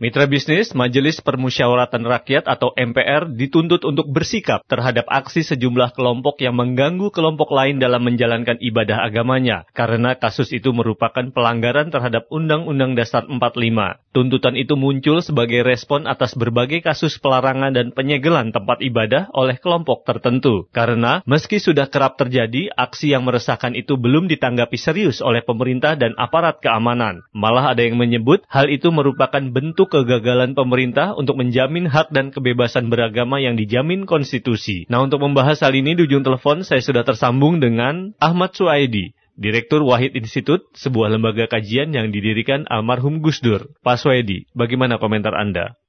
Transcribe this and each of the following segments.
Mitra bisnis Majelis Permusyawaratan Rakyat atau MPR dituntut untuk bersikap terhadap aksi sejumlah kelompok yang mengganggu kelompok lain dalam menjalankan ibadah agamanya, karena kasus itu merupakan pelanggaran terhadap Undang-Undang Dasar 45. Tuntutan itu muncul sebagai respon atas berbagai kasus pelarangan dan penyegelan tempat ibadah oleh kelompok tertentu. Karena meski sudah kerap terjadi, aksi yang meresahkan itu belum ditanggapi serius oleh pemerintah dan aparat keamanan. Malah ada yang menyebut hal itu merupakan bentuk kegagalan pemerintah untuk menjamin hak dan kebebasan beragama yang dijamin konstitusi. Nah untuk membahas hal ini di ujung telepon saya sudah tersambung dengan Ahmad Suaidi, Direktur Wahid Institut, sebuah lembaga kajian yang didirikan almarhum Gus Dur. Pak Suaidi, bagaimana komentar Anda?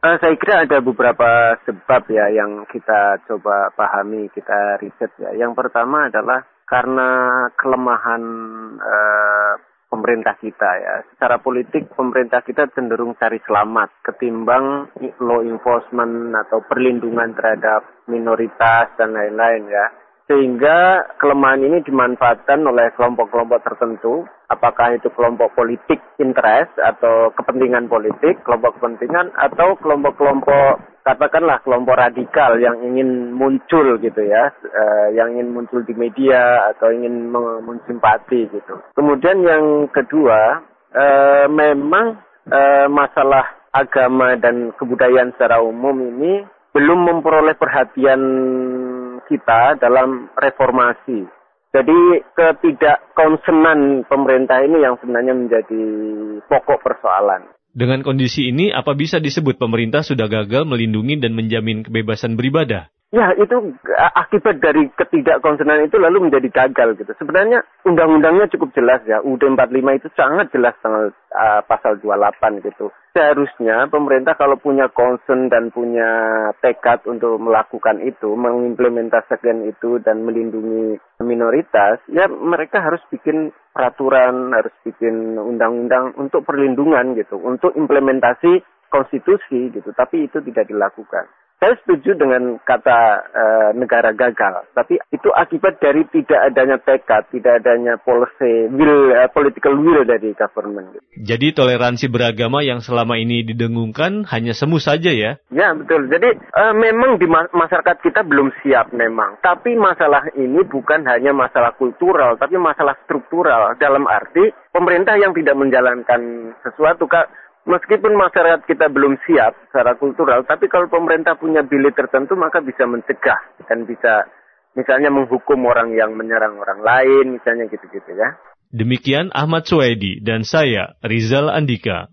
Uh, saya kira ada beberapa sebab ya yang kita coba pahami, kita riset ya. Yang pertama adalah karena kelemahan uh, pemerintah kita ya. Secara politik pemerintah kita cenderung cari selamat ketimbang law enforcement atau perlindungan terhadap minoritas dan lain-lain ya. Sehingga kelemahan ini dimanfaatkan oleh kelompok-kelompok tertentu, apakah itu kelompok politik interest atau kepentingan politik, kelompok kepentingan atau kelompok-kelompok katakanlah kelompok radikal yang ingin muncul gitu ya, uh, yang ingin muncul di media atau ingin mensimpati gitu. Kemudian yang kedua, uh, memang uh, masalah agama dan kebudayaan secara umum ini belum memperoleh perhatian kita dalam reformasi. Jadi ketidakkonsenan pemerintah ini yang sebenarnya menjadi pokok persoalan. Dengan kondisi ini, apa bisa disebut pemerintah sudah gagal melindungi dan menjamin kebebasan beribadah? Ya, itu akibat dari ketidakkonsenan itu lalu menjadi gagal gitu. Sebenarnya undang-undangnya cukup jelas ya. UUD 45 itu sangat jelas tanggal uh, pasal 28 gitu. Seharusnya pemerintah kalau punya concern dan punya tekad untuk melakukan itu, mengimplementasikan itu dan melindungi minoritas, ya mereka harus bikin peraturan, harus bikin undang-undang untuk perlindungan gitu, untuk implementasi konstitusi gitu. Tapi itu tidak dilakukan. Saya setuju dengan kata e, negara gagal, tapi itu akibat dari tidak adanya tekad, tidak adanya policy will, e, political will dari government. Jadi toleransi beragama yang selama ini didengungkan hanya semu saja ya? Ya betul. Jadi e, memang di masyarakat kita belum siap memang, tapi masalah ini bukan hanya masalah kultural, tapi masalah struktural dalam arti pemerintah yang tidak menjalankan sesuatu kak meskipun masyarakat kita belum siap secara kultural, tapi kalau pemerintah punya bilik tertentu maka bisa mencegah dan bisa misalnya menghukum orang yang menyerang orang lain, misalnya gitu-gitu ya. Demikian Ahmad Suwaidi dan saya, Rizal Andika.